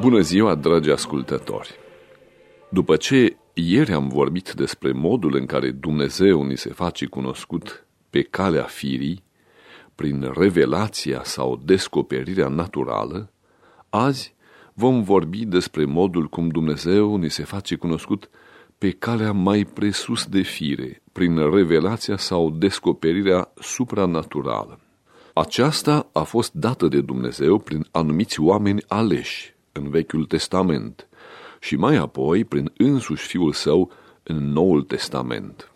Bună ziua, dragi ascultători! După ce ieri am vorbit despre modul în care Dumnezeu ni se face cunoscut pe calea firii, prin revelația sau descoperirea naturală, azi vom vorbi despre modul cum Dumnezeu ni se face cunoscut pe calea mai presus de fire, prin revelația sau descoperirea supranaturală. Aceasta a fost dată de Dumnezeu prin anumiți oameni aleși în Vechiul Testament și mai apoi prin însuși Fiul Său în Noul Testament.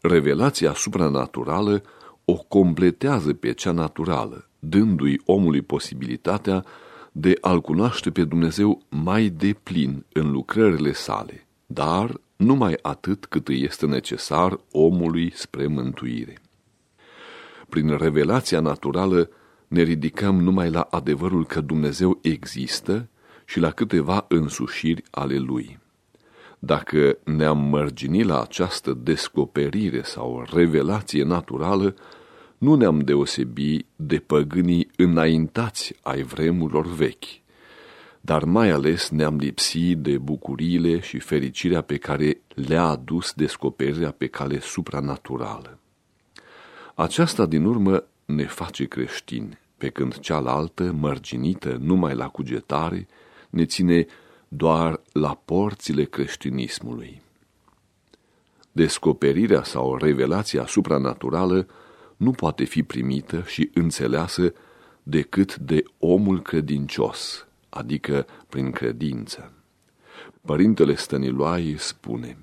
Revelația supranaturală o completează pe cea naturală, dându-i omului posibilitatea de a-L cunoaște pe Dumnezeu mai deplin în lucrările sale, dar numai atât cât îi este necesar omului spre mântuire. Prin revelația naturală ne ridicăm numai la adevărul că Dumnezeu există și la câteva însușiri ale Lui. Dacă ne-am mărginit la această descoperire sau revelație naturală, nu ne-am deosebi de păgânii înaintați ai vremurilor vechi, dar mai ales ne-am lipsit de bucuriile și fericirea pe care le-a adus descoperirea pe cale supranaturală. Aceasta din urmă ne face creștini, pe când cealaltă, mărginită numai la cugetare, ne ține doar la porțile creștinismului. Descoperirea sau revelația supranaturală nu poate fi primită și înțeleasă decât de omul credincios, adică prin credință. Părintele Stăniloai spune,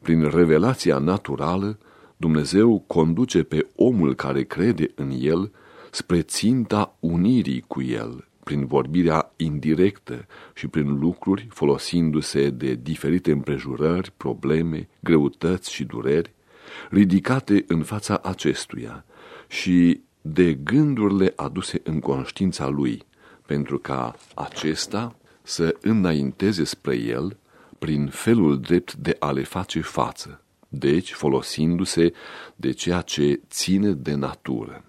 prin revelația naturală, Dumnezeu conduce pe omul care crede în el spre ținta unirii cu el, prin vorbirea indirectă și prin lucruri folosindu-se de diferite împrejurări, probleme, greutăți și dureri, ridicate în fața acestuia și de gândurile aduse în conștiința lui, pentru ca acesta să înainteze spre el prin felul drept de a le face față, deci folosindu-se de ceea ce ține de natură.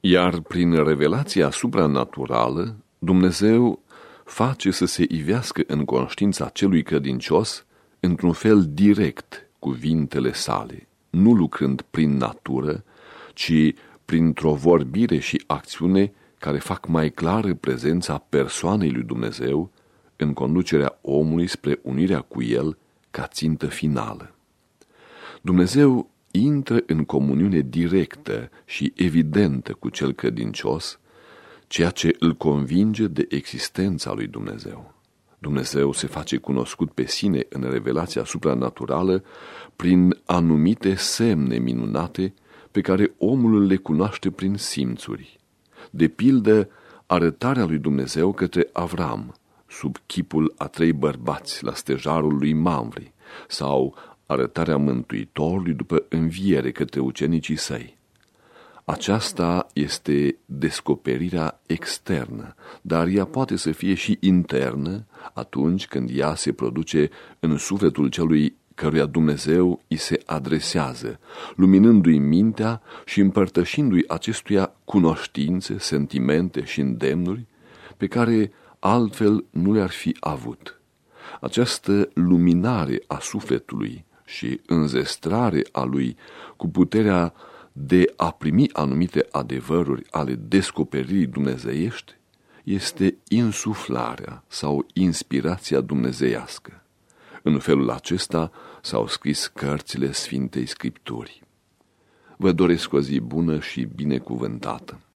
Iar prin revelația supranaturală, Dumnezeu face să se ivească în conștiința celui credincios într-un fel direct cuvintele sale, nu lucrând prin natură, ci printr-o vorbire și acțiune care fac mai clară prezența persoanei lui Dumnezeu în conducerea omului spre unirea cu el ca țintă finală. Dumnezeu intră în comuniune directă și evidentă cu cel credincios, ceea ce îl convinge de existența lui Dumnezeu. Dumnezeu se face cunoscut pe sine în revelația supranaturală prin anumite semne minunate pe care omul le cunoaște prin simțuri. De pildă, arătarea lui Dumnezeu către Avram, sub chipul a trei bărbați la stejarul lui Mamre, sau arătarea Mântuitorului după înviere către ucenicii săi. Aceasta este descoperirea externă, dar ea poate să fie și internă atunci când ea se produce în sufletul celui căruia Dumnezeu îi se adresează, luminându-i mintea și împărtășindu-i acestuia cunoștințe, sentimente și îndemnuri pe care altfel nu le-ar fi avut. Această luminare a sufletului și înzestrare a lui cu puterea de a primi anumite adevăruri ale descoperirii dumnezeiești este insuflarea sau inspirația dumnezeiască. În felul acesta s-au scris cărțile Sfintei Scripturii. Vă doresc o zi bună și binecuvântată.